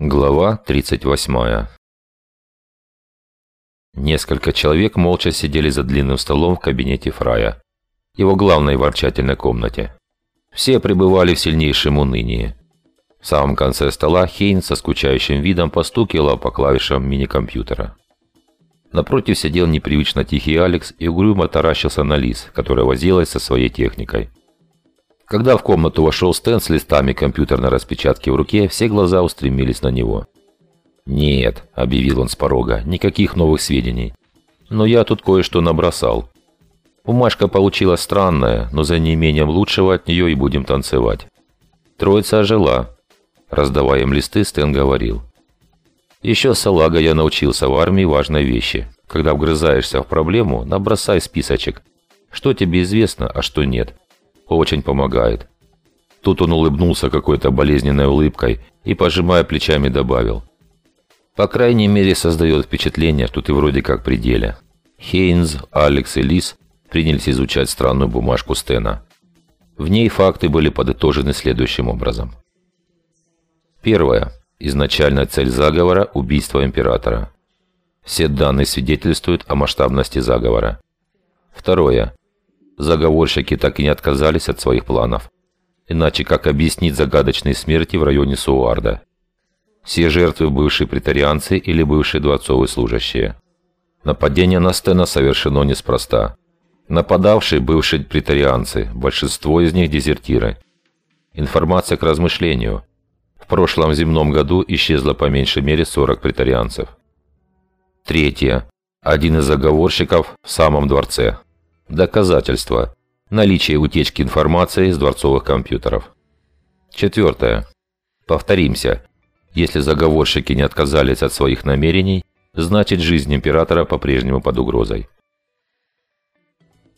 Глава 38 Несколько человек молча сидели за длинным столом в кабинете Фрая, его главной ворчательной комнате. Все пребывали в сильнейшем унынии. В самом конце стола Хейн со скучающим видом постукивала по клавишам мини-компьютера. Напротив сидел непривычно тихий Алекс и угрюмо таращился на Лис, которая возилась со своей техникой. Когда в комнату вошел Стэн с листами компьютерной распечатки в руке, все глаза устремились на него. «Нет», – объявил он с порога, – «никаких новых сведений. Но я тут кое-что набросал. Бумажка получилась странная, но за неимением лучшего от нее и будем танцевать». Троица ожила. Раздавая им листы, Стэн говорил. «Еще с салага я научился в армии важной вещи. Когда вгрызаешься в проблему, набросай списочек. Что тебе известно, а что нет очень помогает». Тут он улыбнулся какой-то болезненной улыбкой и, пожимая плечами, добавил. «По крайней мере, создает впечатление, что ты вроде как при деле». Хейнс, Алекс и Лис принялись изучать странную бумажку Стена. В ней факты были подытожены следующим образом. Первое. Изначальная цель заговора – убийство императора. Все данные свидетельствуют о масштабности заговора. Второе. Заговорщики так и не отказались от своих планов. Иначе как объяснить загадочные смерти в районе Суарда? Все жертвы бывшие претарианцы или бывшие дворцовые служащие. Нападение на Стена совершено неспроста. Нападавшие бывшие претарианцы, большинство из них дезертиры. Информация к размышлению. В прошлом земном году исчезло по меньшей мере 40 претарианцев. Третье. Один из заговорщиков в самом дворце. Доказательства. Наличие утечки информации из дворцовых компьютеров. Четвертое. Повторимся. Если заговорщики не отказались от своих намерений, значит жизнь императора по-прежнему под угрозой.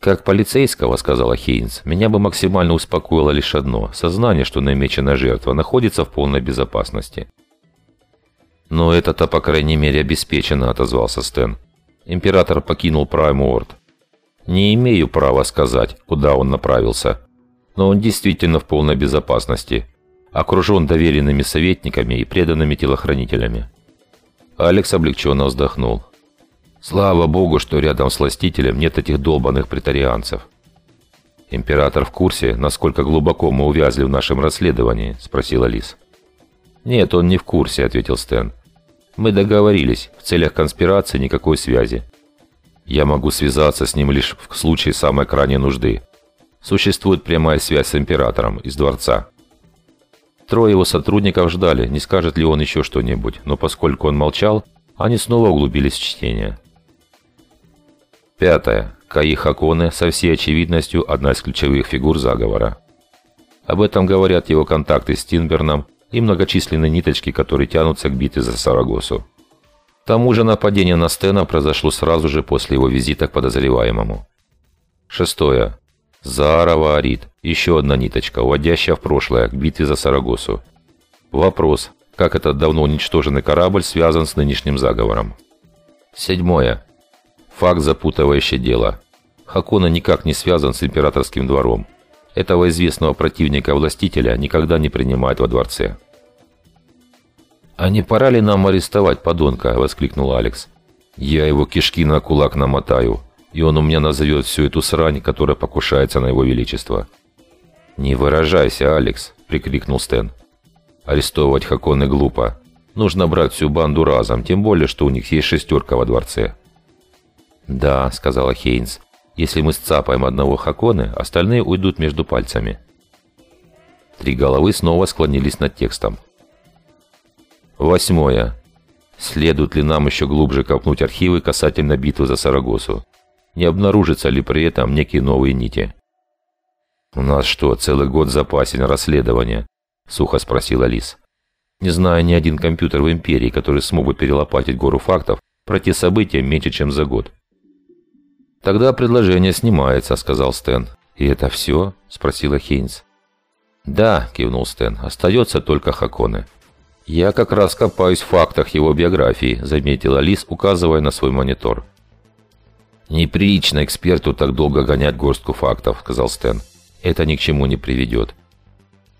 «Как полицейского, — сказала Хейнс, — меня бы максимально успокоило лишь одно – сознание, что намеченная жертва находится в полной безопасности». «Но это-то, по крайней мере, обеспечено», – отозвался Стэн. Император покинул Прайм-Уорд. Не имею права сказать, куда он направился, но он действительно в полной безопасности, окружен доверенными советниками и преданными телохранителями. Алекс облегченно вздохнул. Слава богу, что рядом с властителем нет этих долбанных претарианцев. «Император в курсе, насколько глубоко мы увязли в нашем расследовании?» – спросила Лис. «Нет, он не в курсе», – ответил Стэн. «Мы договорились, в целях конспирации никакой связи. Я могу связаться с ним лишь в случае самой крайней нужды. Существует прямая связь с императором из дворца. Трое его сотрудников ждали, не скажет ли он еще что-нибудь, но поскольку он молчал, они снова углубились в чтение. Пятое. Каи Хаконе со всей очевидностью одна из ключевых фигур заговора. Об этом говорят его контакты с Тинберном и многочисленные ниточки, которые тянутся к битве за Сарагосу. К тому же нападение на Стена произошло сразу же после его визита к подозреваемому. Шестое. Заарова Арит. Еще одна ниточка, уводящая в прошлое, к битве за Сарагосу. Вопрос. Как этот давно уничтоженный корабль связан с нынешним заговором? Седьмое. Факт, запутывающий дело. Хакона никак не связан с императорским двором. Этого известного противника-властителя никогда не принимают во дворце. «А не пора ли нам арестовать подонка?» – воскликнул Алекс. «Я его кишки на кулак намотаю, и он у меня назовет всю эту срань, которая покушается на его величество». «Не выражайся, Алекс!» – прикрикнул Стэн. «Арестовывать Хаконы глупо. Нужно брать всю банду разом, тем более, что у них есть шестерка во дворце». «Да», – сказала Хейнс. «Если мы сцапаем одного Хаконы, остальные уйдут между пальцами». Три головы снова склонились над текстом. Восьмое. Следует ли нам еще глубже копнуть архивы касательно битвы за Сарагосу? Не обнаружится ли при этом некие новые нити? «У нас что, целый год в запасе на расследование?» – сухо спросила Лис. «Не знаю ни один компьютер в Империи, который смог бы перелопатить гору фактов про те события меньше, чем за год». «Тогда предложение снимается», – сказал Стэн. «И это все?» – спросила Хейнс. «Да», – кивнул Стэн, – «остается только Хаконе». «Я как раз копаюсь в фактах его биографии», – заметила Лис, указывая на свой монитор. «Неприлично эксперту так долго гонять горстку фактов», – сказал Стэн. «Это ни к чему не приведет».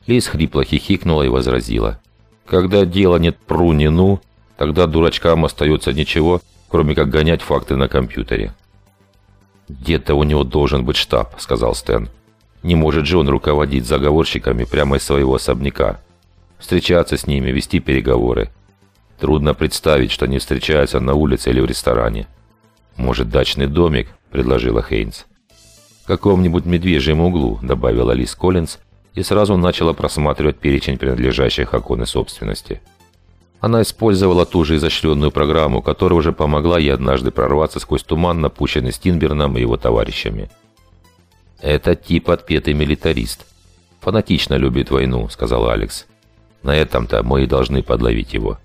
Лис хрипло хихикнула и возразила. Когда дело нет пру ни ну, тогда дурачкам остается ничего, кроме как гонять факты на компьютере. «Где-то у него должен быть штаб», — сказал Стэн. «Не может же он руководить заговорщиками прямо из своего особняка. Встречаться с ними, вести переговоры. Трудно представить, что они встречаются на улице или в ресторане». «Может, дачный домик?» — предложила Хейнс. «В каком-нибудь медвежьем углу», — добавила Лиз Коллинз, и сразу начала просматривать перечень принадлежащих окон и собственности. Она использовала ту же изощренную программу, которая уже помогла ей однажды прорваться сквозь туман, напущенный Стинберном и его товарищами. «Это тип отпетый милитарист. Фанатично любит войну», — сказал Алекс. «На этом-то мы и должны подловить его.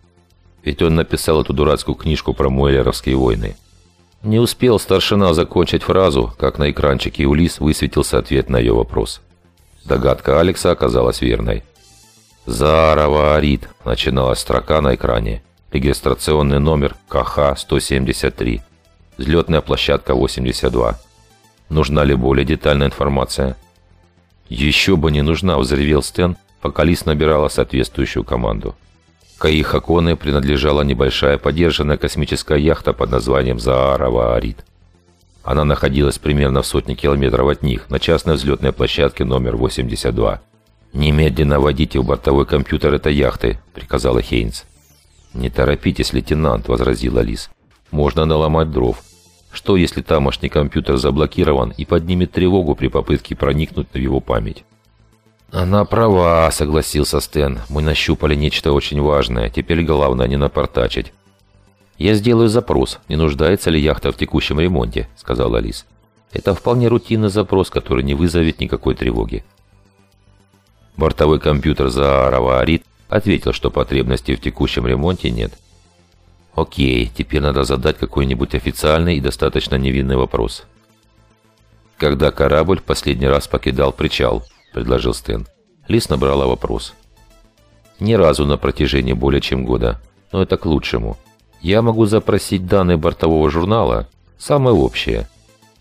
Ведь он написал эту дурацкую книжку про Муэллеровские войны». Не успел старшина закончить фразу, как на экранчике Улис высветился ответ на ее вопрос. Догадка Алекса оказалась верной. «Заарова Арит», — начиналась строка на экране. Регистрационный номер КХ-173. Взлетная площадка 82. Нужна ли более детальная информация? «Еще бы не нужна», — взревел Стэн, пока набирала соответствующую команду. К их принадлежала небольшая подержанная космическая яхта под названием «Заарова Арит». Она находилась примерно в сотне километров от них, на частной взлетной площадке номер 82. «Немедленно вводите в бортовой компьютер этой яхты», — приказала Хейнс. «Не торопитесь, лейтенант», — возразила Лис. «Можно наломать дров. Что, если тамошний компьютер заблокирован и поднимет тревогу при попытке проникнуть в его память?» «Она права», — согласился Стэн. «Мы нащупали нечто очень важное. Теперь главное не напортачить. «Я сделаю запрос, не нуждается ли яхта в текущем ремонте», — сказала Алис. «Это вполне рутинный запрос, который не вызовет никакой тревоги». Бортовой компьютер Заарова Арит ответил, что потребности в текущем ремонте нет. «Окей, теперь надо задать какой-нибудь официальный и достаточно невинный вопрос». «Когда корабль последний раз покидал причал?» – предложил Стэн. Лис набрала вопрос. «Ни разу на протяжении более чем года, но это к лучшему. Я могу запросить данные бортового журнала, самые общие.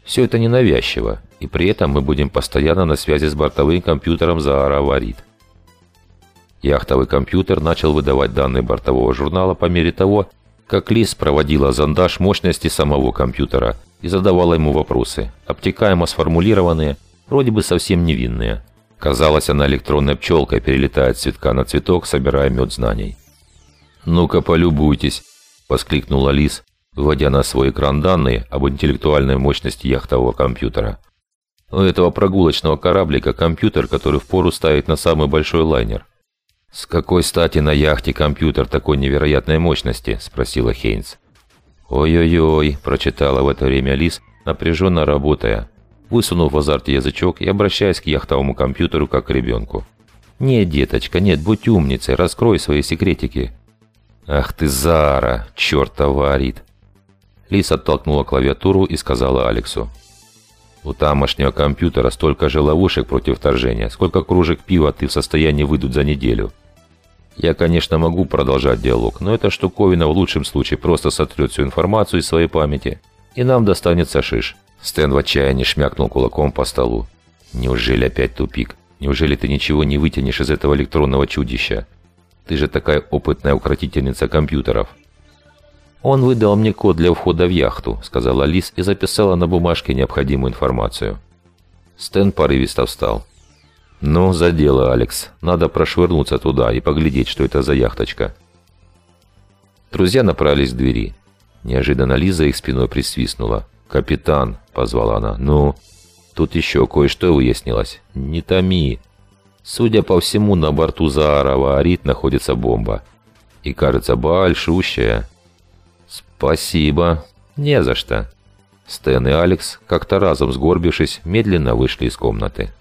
Все это ненавязчиво, и при этом мы будем постоянно на связи с бортовым компьютером Заара Варит. Яхтовый компьютер начал выдавать данные бортового журнала по мере того, как Лис проводила зондаж мощности самого компьютера и задавала ему вопросы, обтекаемо сформулированные, вроде бы совсем невинные. Казалось, она электронной пчелкой перелетает с цветка на цветок, собирая мед знаний. «Ну-ка, полюбуйтесь», – воскликнула Лис, вводя на свой экран данные об интеллектуальной мощности яхтового компьютера. У этого прогулочного кораблика компьютер, который впору ставить на самый большой лайнер. «С какой стати на яхте компьютер такой невероятной мощности?» – спросила Хейнс. «Ой-ой-ой», – прочитала в это время Лис, напряженно работая, высунув в азарте язычок и обращаясь к яхтовому компьютеру как к ребенку. «Нет, деточка, нет, будь умницей, раскрой свои секретики. «Ах ты, Зара! Чёрта варит!» Лис оттолкнула клавиатуру и сказала Алексу. «У тамошнего компьютера столько же ловушек против вторжения, сколько кружек пива ты в состоянии выдуть за неделю. Я, конечно, могу продолжать диалог, но эта штуковина в лучшем случае просто сотрет всю информацию из своей памяти, и нам достанется шиш». Стэн в отчаянии шмякнул кулаком по столу. «Неужели опять тупик? Неужели ты ничего не вытянешь из этого электронного чудища? Ты же такая опытная укротительница компьютеров». «Он выдал мне код для входа в яхту», — сказала Лис и записала на бумажке необходимую информацию. Стэн порывисто встал. «Ну, за дело, Алекс. Надо прошвырнуться туда и поглядеть, что это за яхточка». Друзья направились к двери. Неожиданно Лиза их спиной присвистнула. «Капитан», — позвала она, — «ну...» «Тут еще кое-что выяснилось. Не томи. Судя по всему, на борту Заарова Арит находится бомба. И кажется, большущая. Спасибо. Не за что. Стэн и Алекс, как-то разом сгорбившись, медленно вышли из комнаты.